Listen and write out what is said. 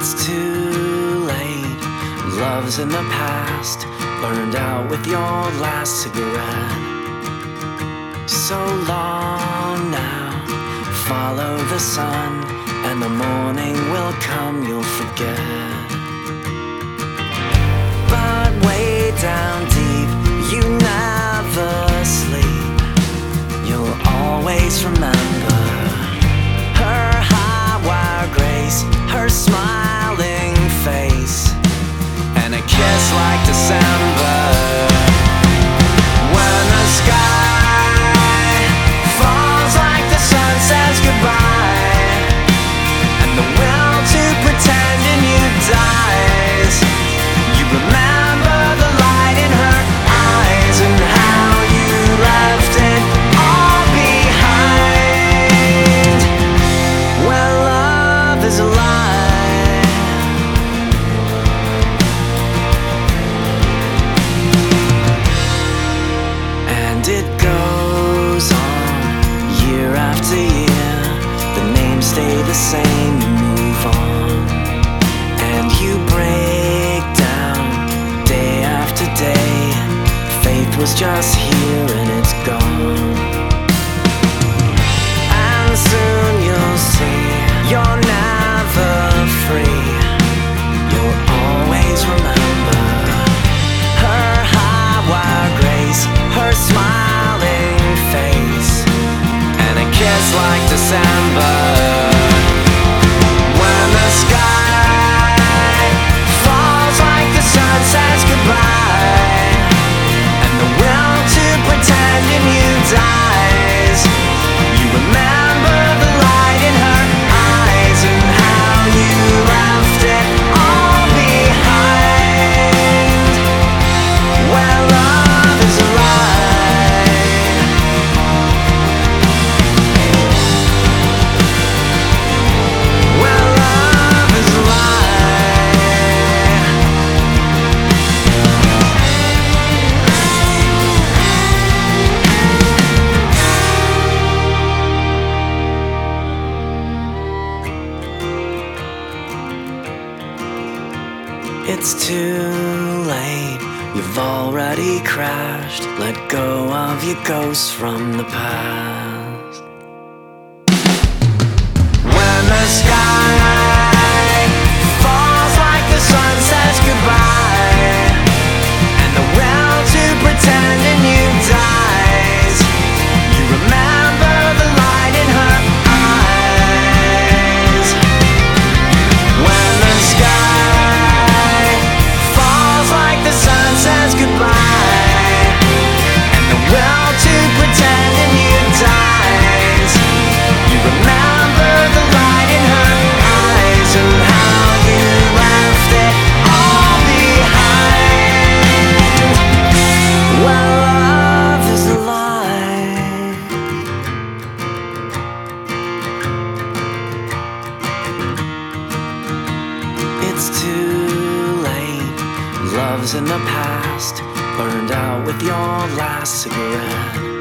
It's too late. Love's in the past, burned out with your last cigarette. So long now, follow the sun, and the morning will come, you'll forget. But way down is a lie. And it goes on year after year. The names stay the same, you move on. And you break down day after day. Faith was just here and it's gone. Like December. It's too late. You've already crashed. Let go of your ghosts from the past. When the sky It's too late. Love's in the past, burned out with your last cigarette.